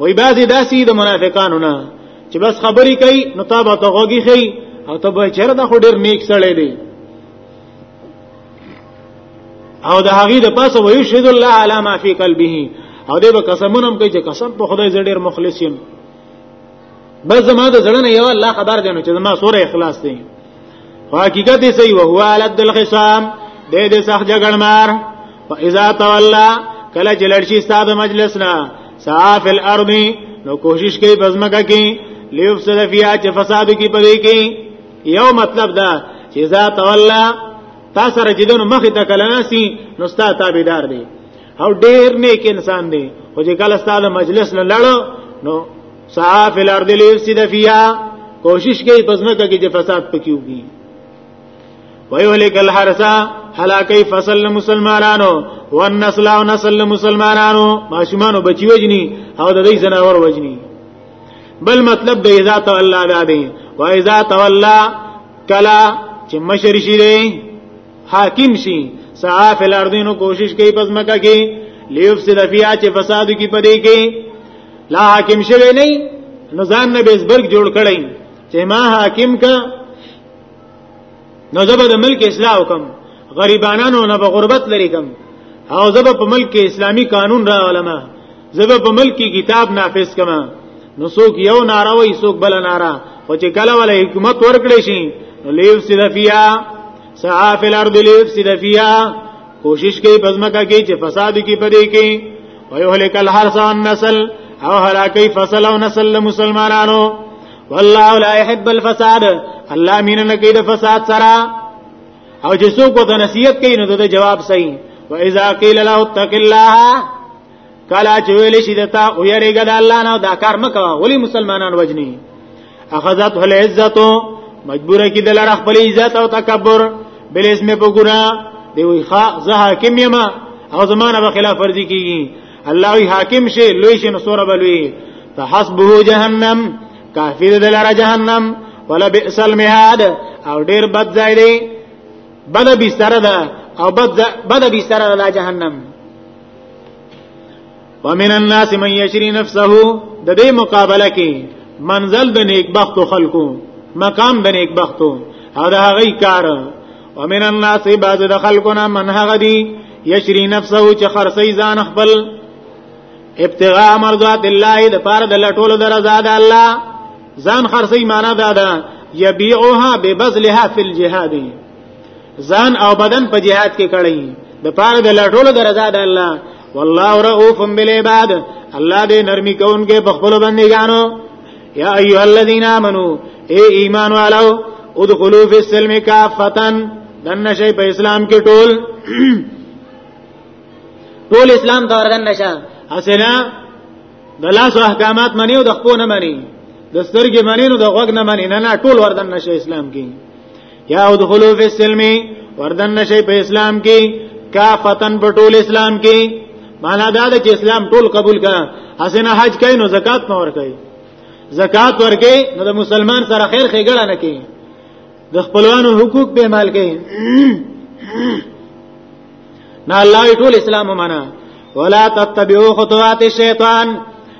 Speaker 2: وای بعضی داسي د منافقانو نه چې بس خبرې کوي نو تابه ته غوږی خي او ته به چیرې د خو ډیر نیک سړی دی او د هغه د پاسه وای شهد الله علی ما فی قلبه او دې به قسمونم کوي چې قسم په خدای زړه ډیر مخلص یم بس زما د زړه نه یو الله خبر دی نو چې زما سوره اخلاص دی حقیقت یې صحیح او هو علد الخصام د دې صح جګړمار فاذا تولى کله چې لړشي ستاد مجلس نه صاف الارض نو کوشش کوي بزمګه کې لیفسد فیها چې فساد کې پدې کې یو مطلب دا چې ذات الله تاسو رجدن مخ ته کلناسي نو ستا تابعدار دی او ډیر نیک انسان دی خو چې کله ستاسو مجلس نه لړ نو صاف الارض لیفسد فیها کوشش کوي پزماکه کې چې فساد پکې وږي ويهلك الحرث هلاکی فصل مسلمانانو والنسل او نسل مسلمانانو ماشومانو بچي وجني او د دې زناور وجني بل مطلب د اذا تولى دا دی و اذا تولى کلا چې مشر شي دی حاکم شي سعا فی الارض نو کوشش کوي پس مکه کې لیفسد فیها چې فساد کی پدې کې لا حاکم شوی نه نو ځان نه بیسبرګ جوړ کړی چې ما حاکم کا نو زبر د ملک اصلاح وکم غریبانانو نه په غربت لري کم او زبر په ملک اسلامی قانون را علماء زبه په ملک کې کتاب نافذ کما نو څوک یو ناره وای څوک بل ناره خو چې کله ول حکومت ورکړې شي نو لیو سلفیا صحاف الارض لیو سلفیا کوشش کوي پزماکه کې چې فساد کې پدې کې ويهلك الحرث والنسل او هلاکی فصل او نسل مسلمانانو والله لا يحب الفساد الله مين نه کوي د فساد سره او چې څوک ته نصیحت کوي نو د جواب صحیح واذا قيل له اتق الله کلا چې ویل شي دتا او یریګا د الله نه دا کار مکو ولی مسلمانان وجنی اخذت هل عزت مجبور کی د لړ خپل عزت او تکبر بل اسم په ګنا دی وی خا زه حاکم یم او زمانه به خلاف ورزي کیږي الله وی حاکم شي لوی شي نو سوره بلوي فحسبه جهنم کافر د لړ جهنم ولا بئس المهاد او ډیر بد ځای دی بد بستر ده او بد بد بستر ده جهنم ومن الناس من یشری نفسه د دې مقابله کې منزل د نیک بخت خلکو مقام د نیک بختو او دا هغه کار ومن الناس بعض د خلکونه من هغه دی یشری نفسه چې خرسي ځان خپل ابتغاء مرضات الله د پاره د لټول درزا د الله ځان خرسي معنا دا ده یبيعها ببذلها فی الجهاد ځان او بدن په جهاد کې کړی د پاره د لټولو درزا د الله والله رؤوف بالعباد الله دې نرمي کوونکې په خپل بندګانو یا ایها الذین آمنو اے ایمان والو ادخلوا فی السلم کافتن دن شي په اسلام کې ټول
Speaker 3: ټول اسلام ته ورغن نشه
Speaker 2: اسنه د لاس احکامات منی او د خپل نه منی د سترګې منی نو د غوږ نه منی نه نه ټول وردن نشه اسلام کې یا ادخلوا فی السلم وردن نشي په اسلام کې کافتن په ټول اسلام کې معنا دا ده چې اسلام ټول قبول کړه حسنه حج کوي نو زکات نه ور کوي زکات ورکې نو د مسلمان سره خیر خېګړه نه کوي د خپلوانو حقوق به مال کوي نه الله ټول اسلام معنا ولا تتبعوا خطوات الشیطان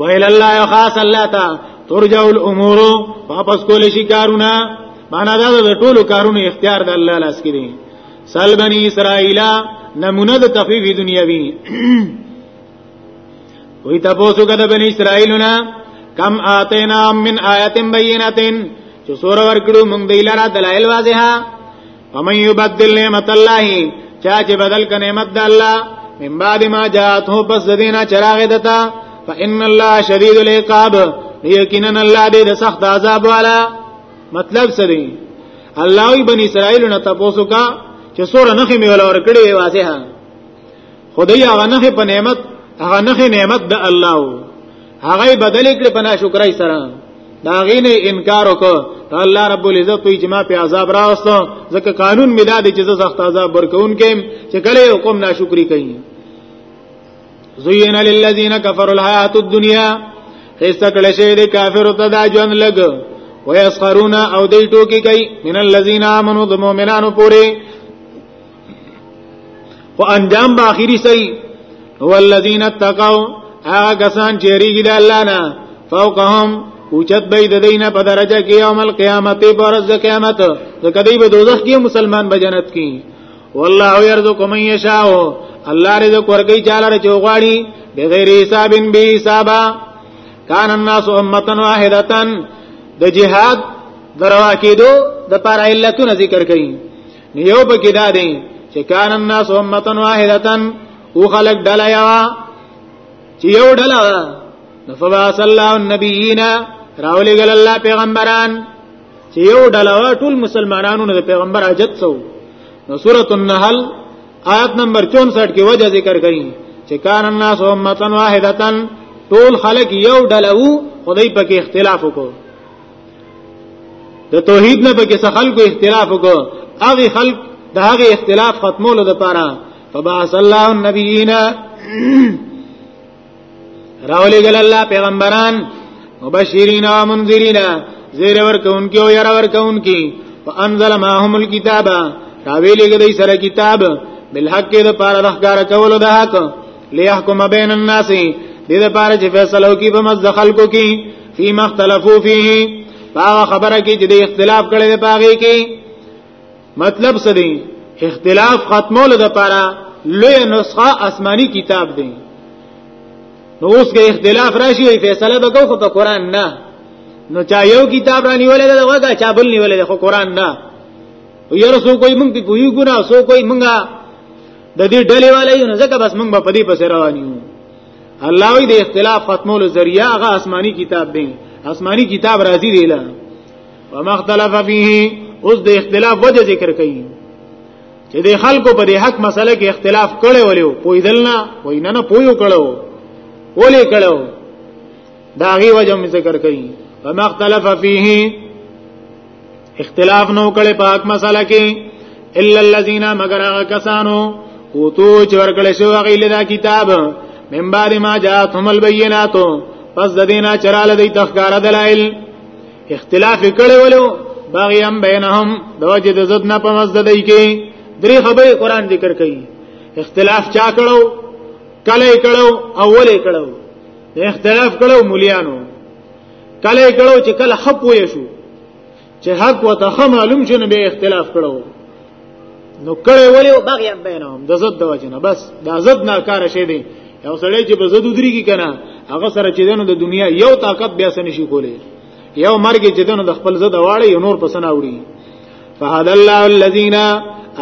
Speaker 2: ویل الله یو خاص الله تا ترجع الامور واپس کول شي کارونه معنا دا د ټولو کارونو اختیار د الله لاس کې دي سل بنی اسرائیل نمونه د تخفیف دنیاوی وی تاسو کده بنی اسرائیلنا کم آتینا من آیت بینتین چې سور ورکړو موږ دی لرا دلایل واضحه ومن يبدل نعمت الله چا چې بدل ک نعمت د الله من بعد ما جاءته پس دینه چراغ دتا فان الله شدید العقاب یقینا الله دې سخت عذاب والا مطلب سری الله وی بنی اسرائیل نه تاسو کا چې سور نه خې میول اور کړي واضحه خدای هغه نه په نعمت هغه نه نعمت د الله هغه بدل کړ په ناشکرۍ سره دا غینه انکار وکړ الله رب العزت په اجماع په عذاب راوستو ځکه قانون ملا دي چې سخت عذاب ورکون کې چې کله یو قوم ناشکری کوي زین للذین کفروا الحیات الدنیا خسته کله شی د کافر ته دا ژوند لګ ويسخرون او دی ټوکی کوي من الذین آمنوا د مؤمنانو پوره خو انجام به اخیری سي والذین اتقوا هغه کسان چې ریګی د الله نه فوقهم اوچت به د دینه په درجه کې یوم القیامت پر ورځ قیامت ځکه دی به دوزخ کې مسلمان به جنت کې والله يرزق من يشاء الله رزق ورګي چاله چوغاړي بغیر حساب به حسابا کان الناس امه واحده د جهاد دروا کېدو د پر علتونه ذکر کړي یو پکې دا دی چې کان الناس امه واحده او خلق ډلا یوا چې یو ډلا نفباس الله النبیین راولې ګل الله پیغمبران چې یو ډلا ټول مسلمانانو نه پیغمبر حاجت سو نو سورۃ النحل آیت نمبر 64 کې وجه ذکر کړي چې کان الناس امه واحده ټول خلق یو ډلا وو خدای پکې اختلاف وکړو د توحید نه پکې څه خلکو اختلاف وکړ هغه خلک د هغه اختلاف ختمولو لپاره فبعث الله النبیین راولې ګل الله پیغمبران مبشرین و منذرین زیر ورکونکي او ير ورکونکي فانزل ماهم الكتاب راویلې ګدې سره کتاب بالحق د پاره د ښکار کولو د حق ليحكم بين الناس دې د پاره چې فیصله وکي په مزد خلکو کې فی مختلفو فیه هغه خبره کې چې د اختلاف کړي د پاغي کې مطلب څه دی اختلاف ختمول د پاره لوی نسخه آسمانی کتاب دی نو اوس کې اختلاف راشي وي فیصله به کوو په قران نه نو چا یو کتاب را نیولې دا وګه چا بل نیولې خو قران نه یره سو کوئی مونږ ته کوی ګنا سو کوئی مونږه د دې ډلې والے یو نه ځکه بس مونږ په دې پسې روان یو الله وی د اختلاف ختمولو ذریعہ هغه آسمانی کتاب دی آسمانی کتاب راضی دی له وما اختلف فيه اوس د اختلاف وجه ذکر کړي چې د خلکو په دې حق مسله کې اختلاف کړي ولیو پویدل نه وای نه نه پویو کړو ولې کړو دا غي وجه ذکر کړي وما اختلف فيه اختلاف نو کړي پاک مسله کې الا الذين مگر هغه کسانو او تو چې ورکړې شو هغه لدا کتاب من بعد ما جاءتهم البينات پس د دینه چراله دی تخکار دلایل اختلاف کړي ولو باغیم بینهم دوجه د زد نه په مزد دی کې درې خبرې قران ذکر کوي اختلاف چا کړو کله کړو اوله کړو اختلاف کړو مليانو کله کړو چې کله خپ وې شو چې حق وته معلوم شي نه به اختلاف کړو نو کړه ولې بغي بینهم د زد د وجنه بس د زد نه کار شي دی یو سړی چې په زد ودرېږي کنه هغه سره چې دنو د دنیا یو طاقت بیا سن شي کولای یو مرګ چې دنو د خپل زد واړی نور پسنه وړي فهد الله الذين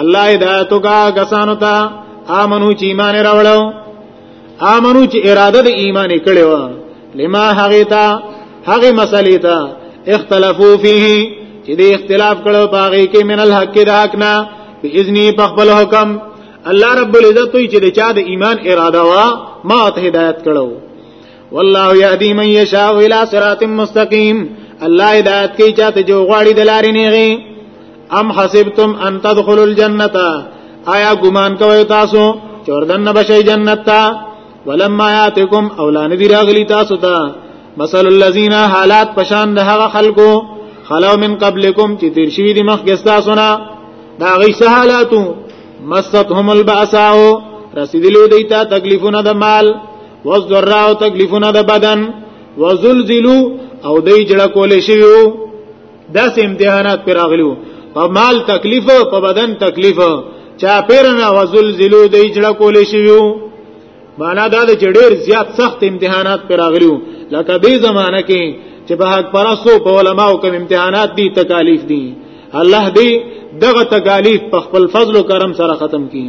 Speaker 2: الله هدایت کا غسانو تا امنو چې ایمان راوړو امنو چې اراده د ایمان کړي و لما هغه تا هغه مسلې تا اختلافو فيه چې د اختلاف کړو پاغي کې من الحق د حق نه باذنی په خپل حکم الله رب العزت چې د چا د ایمان اراده وا ما ته هدایت کړو والله يهدي من يشاء الى صراط مستقيم الله هدایت کوي چاته جو غواړي د لارې نیغي ام حسبتم ان تدخلوا الجنه آیا ګمان کوي تاسو چوردن بشي جنت تا ولما یاتکم اولان دی راغلی تاسو ته مثل الذين حالات پشان د هغه خلکو خلو من قبلکم چې تیر شوی دی مخکې تاسو نه دا غي سهالاتو مستهم الباساو رسیدلو دیتا تکلیفونه د مال وزرا او تکلیفونه د بدن وزلزلو او دای جړه کولې شیو داس امتحانات پر اغلو په مال تکلیف په بدن تکلیف چا پیرنا وزلزلو دای جړه کولې شیو معنا دا چې ډېر زیات سخت امتحانات پر اغلو لکه دې زمانہ کې چې په حق پرسو په علماو کوم امتحانات دي تکالیف دي الله دې دغه تکالیف په خپل فضل او کرم سره ختم کړي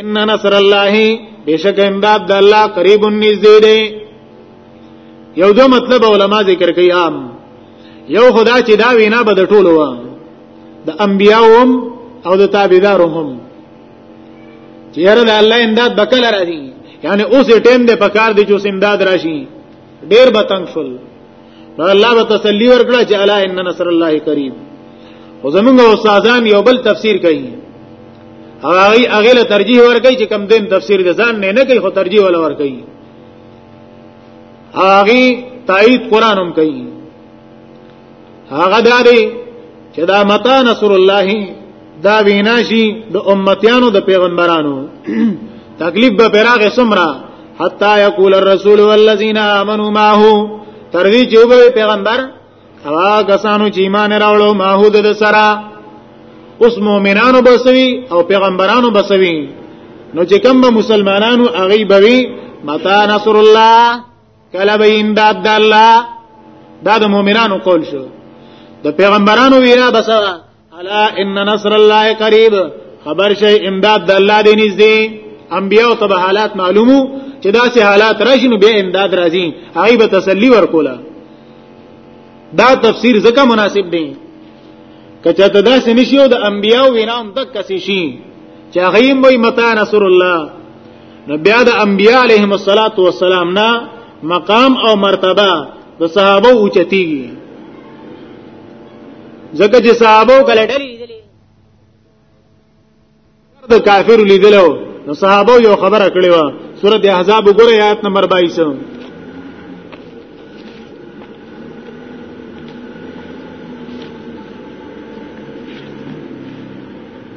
Speaker 2: ان نصر الله بشک امداد د الله قریب نږدې دی یو دو مطلب علما ذکر کوي عام یو خدا چې دا وینا به د ټولو و د انبیاوم او د تابعدارو هم چې هر د الله امداد بکل راځي یعنی اوس ټیم د پکار دی چې امداد راشي ډیر بتنګ شول نو الله به تسلی ورکړه چې الا ان نصر الله قریب خو زمونږ استادان یو بل تفسیر کوي هغه هغه له ترجیح ورکړي چې کم دین تفسیر د ځان نه نه کوي خو ترجیح ولا ورکړي هغه تایید قران هم کوي هغه داري چې دا متا نصر الله دا وینا شي د امتیانو د پیغمبرانو تکلیف به پراغه سمرا حتا یقول الرسول والذین آمنوا معه تر دې چې وګړي پیغمبر هغه کسانو چې ایمان راوړو ماحود د سره اوس مؤمنانو بسوي او پیغمبرانو بسوي نو چې کوم مسلمانانو هغه بوي متا نصر الله کله به امداد د الله دا د مؤمنانو قول شو د پیغمبرانو وینا بسره الا ان نصر الله قریب خبر شي امداد د الله دی نږدې انبیو ته حالات معلومو چې داسې حالات راشي نو به امداد راځي هغه به تسلی ورکوله دا تفسیر زکه مناسب دی کچته دا سنشیو د انبیو وینام تک کسی شي چې هغه یې متان نصر الله نو بیا د انبیاء علیهم الصلاۃ والسلام نه مقام او مرتبه د صحابه اوچتیږي ځکه چې صحابه کله ډلې د کافر لیدلو نو صحابه یو خبره کړې و سورۃ احزاب وګوره آیات نمبر 22 Thank you.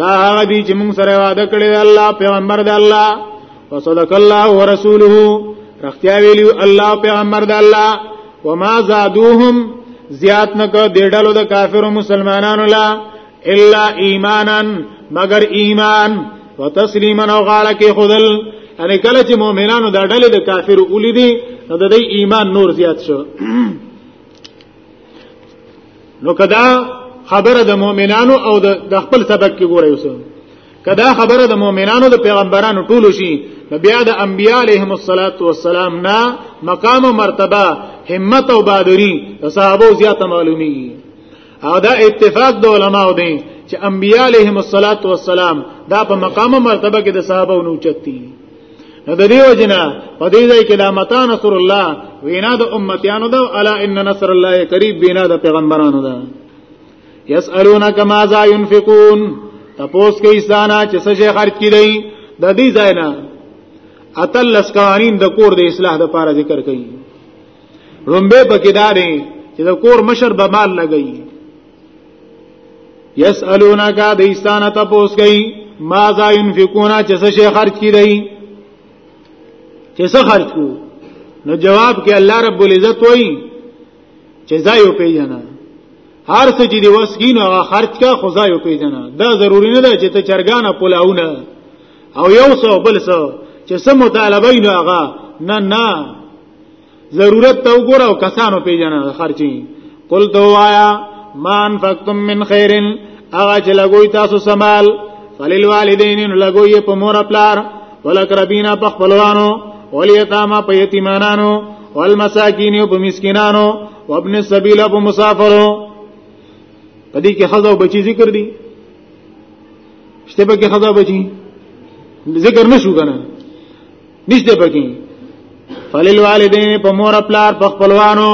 Speaker 2: دا هغه دي چې موږ سره وعده کړی دی الله پیغمبر دی الله وصدق الله ورسوله رختیا ویلو الله پیغمبر دی الله وما زادوهم زیات نه کو دیډلو د کافرو مسلمانانو لا الا ایمانا مگر ایمان وتسلیما او غاړه کې خدل ان کله چې مؤمنانو دا ډلې د کافرو اولی دي نو د ایمان نور زیات شو نو کدا خبره د مؤمنانو او د خپل سبق کې ګورې اوسه کدا خبره د مؤمنانو د پیغمبرانو ټولو شي بیا د انبیاء علیهم الصلاۃ والسلام نه مقام او مرتبه همت او بادری د صحابه زیاته معلومی او دا اتفاق د علماو دی چې انبیاء علیهم الصلاۃ والسلام دا په مقام او مرتبه کې د صحابه نو چتی نو د دیو جنا په دې ځای کې لامتا نصر الله وینا د امتیانو دا الا ان نصر الله قریب وینا د پیغمبرانو دا یسالونک ماذا ينفقون تپوس کې ایسانا چې څه شي خرج کړي د دې ځای نه اتل لس قوانین د کور د اصلاح د پاره ذکر کړي رومبه پکې داري چې د کور مشر به مال لګي یسالونک د ایستانه تاسو کوي ما ذا ينفقون چې څه شي خرج کړي چې څه خرج کو نو جواب کې الله رب العزت وایي چې ځای او پیژنه هر څه چې دی وسګین هغه خرج کا خو ځای او پیژنه دا ضروری نه ده چې ته چرګانه پلاونه او یو څو بل څو چې سم مطالبه نه هغه نه نه ضرورت ته وګوره او کسانو پیژنه خرچي قل تو وایا ما انفقتم من خیر اغه چې لګوي تاسو سمال فللوالدین لګوي په مور پلار ولکربینا په خپلوانو ولیتاما په یتیمانانو والمساکین په مسکینانو وابن السبیل په مسافرو پدې کې خزو بچی ذکر دي شته به کې خزو بچی ذکر نشو کنه نشته پکې فلل والدین په مور پلار په خپلوانو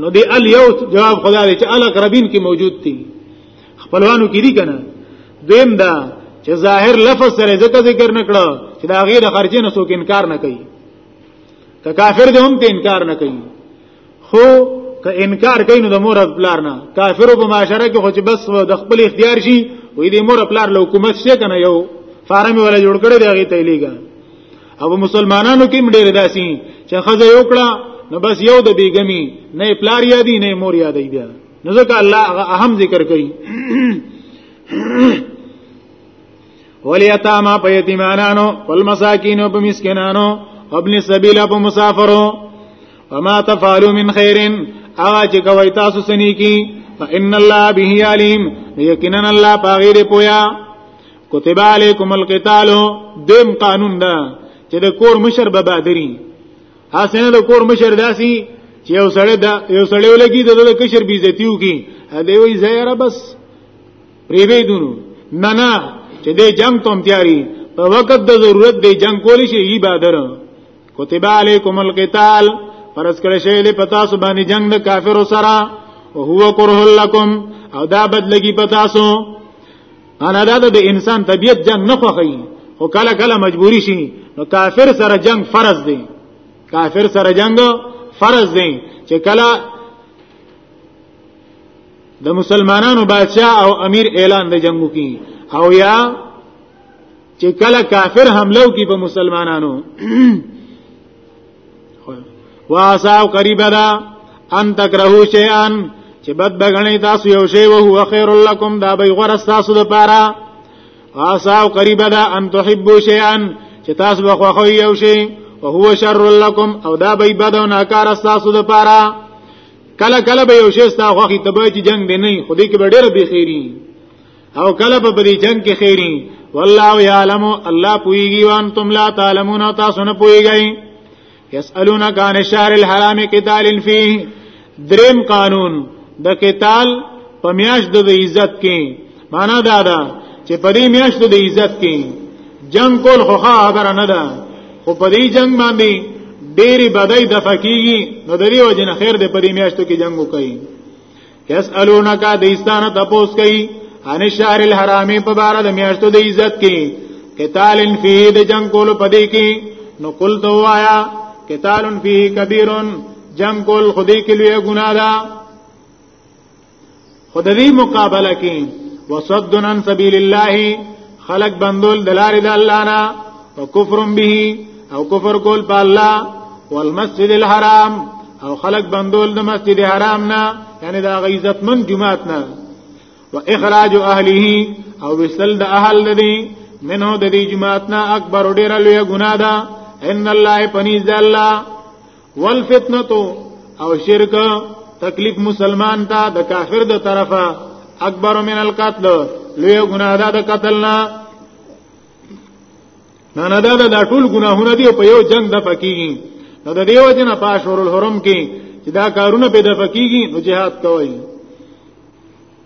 Speaker 2: نو دی ال یو جواب خدا دی چې ال قربین کې موجود دي خپلوانو کې دي کنه دویم دا چې ظاهر لفظ سره ځکه ذکر نکړه چې دا غیر خرجې نه څوک انکار نه کوي که کافر دې هم ته انکار نه کوي خو که انکار کین د مور او پلار نه کافرو په معاشره کې خو چې بس د خپل اختیار شي وې د مور او پلار له حکومت شي کنه یو فارم ولا جوړ کړی دی هغه تیلیګا او مسلمانانو کې ډېر داسي چې خزه یو کړه نو بس یو د بیګمی نه پلار یادی نه مور یادی بیا نو ځکه الله هغه اهم ذکر کوي ولیتاما په یتیمانانو والمساکین په مسکینانو ابن سبیل په مسافرو وما تفعلوا من خیر اغا چې کوي تاسو سني کی فان الله به علیم یقینا الله پاغیر پویا کتب علیکم القتال دیم قانون دا چې د کور مشر به بادری حسنه د کور مشر داسي چې یو سړی دا یو سړی ولګي د کشر بیزتیو کی دی وی زیره بس پریویدونو نه نه چې دې جنگ تم تیاری په وخت د ضرورت دې جنگ کولی شي ای بادر کتب علیکم القتال پرس کړه شی له پتا سو باندې جنگ د کافر سره او هو کره لکم او دا بد لګي پتا سو انا دا د انسان طبیعت جنگ نه خوخی خو کله کله مجبوری شي نو کافر سره جنگ فرض دی کافر سره جنگ فرض دی چې کله د مسلمانانو بادشاہ او امیر اعلان د جنگو کی او یا چې کله کافر حمله کوي په مسلمانانو واساو قریبا دا ان تکرهو شیئا چې بد بغنی تاسو یو شی او هو خیر لکم دا به غره تاسو د پاره واساو قریبا دا ان تحبو شیئا چې تاسو به خو یو شی او هو شر لکم او دا به بد او ناکار تاسو د پاره کله کله به یو شی ستا خوخي تبا چې جنگ دی نه خو دې کې به ډېر به خیری او کله په دې جنگ کې خیری والله یعلم الله پویږي وان تم لا تعلمون تاسو نه پویږئ یسالونک عن الشهر الحرام قتال فيه دریم قانون د قتال پمیاش د عزت کې معنا دا ده چې په دې میاشتو د عزت کې جنگ کول خو خبره نه ده خو په دې جنگ باندې ډېری بدای د فقېږي نو د دې وجه نه خیر دې په دې میاشتو کې جنگ وکړي یسالونک د ایستانه تپوس کوي ان شهر الحرام په بار د میاشتو د عزت کې قتال فی د جنگ کول په دې کې نو قل تو آیا قتال فی کبیرن جنگ کول خدای کې لوی ګناه ده خدای مقابله کې وصد عن سبیل الله خلق بندول دلار د الله نه وکفر به او کفر کول په الله والمسجد الحرام او خلق بندول د مسجد حرام نه یعنی دا غیظت من جمعات نه واخراج اهله او وصل د اهل دی منه د دې جمعات نه اکبر ډیر لوی ګناه ده ان الله پنیز الله والفتنه او شرک تکلیف مسلمان ته د کافر د طرفه اکبر من القتل لوی ګناه ده د قتل نه نه نه دا د ټول ګناهونه دی په یو جنگ د پکېږي نو د دیو جن په شهر الحرم کې چې دا کارونه پیدا پکېږي نو جهاد کوي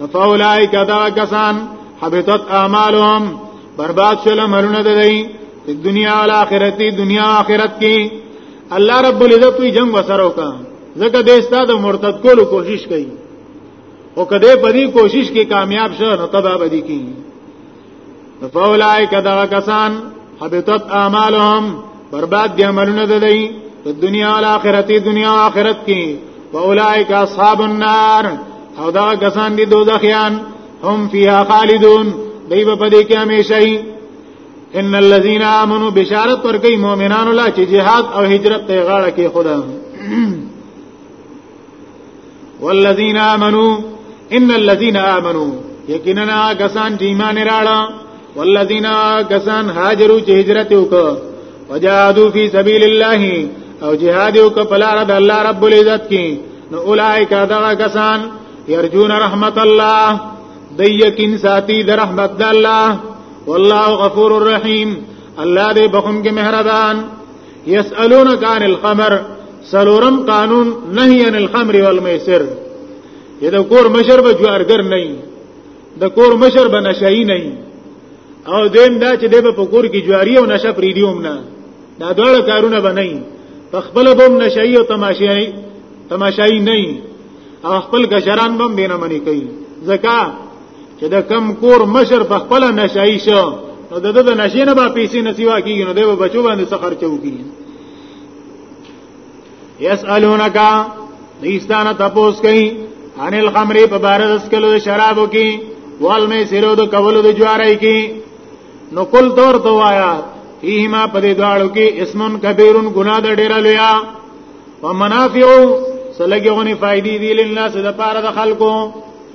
Speaker 2: نفاولای کدا کسان حبطت اعمالهم برباد شل مرونه دی په دنیا او آخرت دی دنیا او آخرت کې الله رب العزت وی جنگ وسره وکا زکه د استاد مرتد کولو کوشش کوي او کده په دې کوشش کې کامیاب شوه نو تبا بدی کیږي فاولائک دا کسان حبطت اعمالهم برباد دي عملونه ده دی په دنیا او آخرت دنیا او آخرت کې فاولائک اصحاب النار او دا کسان دي دوزخیان هم فیها خالدون دی په دې کې همیشه ان الذين امنوا بشارت پر کوي مؤمنانو لا چې جهاد او هجرت ته غاړه کې خدا والذین آمنو ان الذین آمنو یقینا کسان چې ایمان راړه والذین کسان هاجرو چې هجرت وکړه وجاهدوا فی سبیل الله او جهاد وکړه په لار د الله رب العزت کې نو اولائک دا کسان یرجون رحمت الله دیکن ساتی د رحمت د الله والله غفور الرحیم الله دې بخون کې مهربان یسالونک عن الخمر سلورم قانون نهی عن الخمر والمیسر یې د کور مشر به جوارګر نه وي د کور مشر به نشئی نه وي او دیم دا چې د په کور کې جواری او نشه پریډیوم نه دا ډول کارونه به نه وي په خپل بم نشئی او تماشای تماشای نه او خپل کشران بم بینه منی کوي زکه چې د کم کور مشر په خپل نشای شو نو د د نشې نه به پیسې نسیوا کیږي نو د بچو باندې سخر چوکي یسالونک دیستان تپوس کوي ان الخمر په بار د سکلو شرابو کې وال مې سیرو د کولو د جوارای کې نو کول دور دوایا فیهما په دې دواړو کې اسمن کبیرن ګناه د ډیر لویا ومنافعو سلګي غوني فائدې دي لناس د پاره د خلکو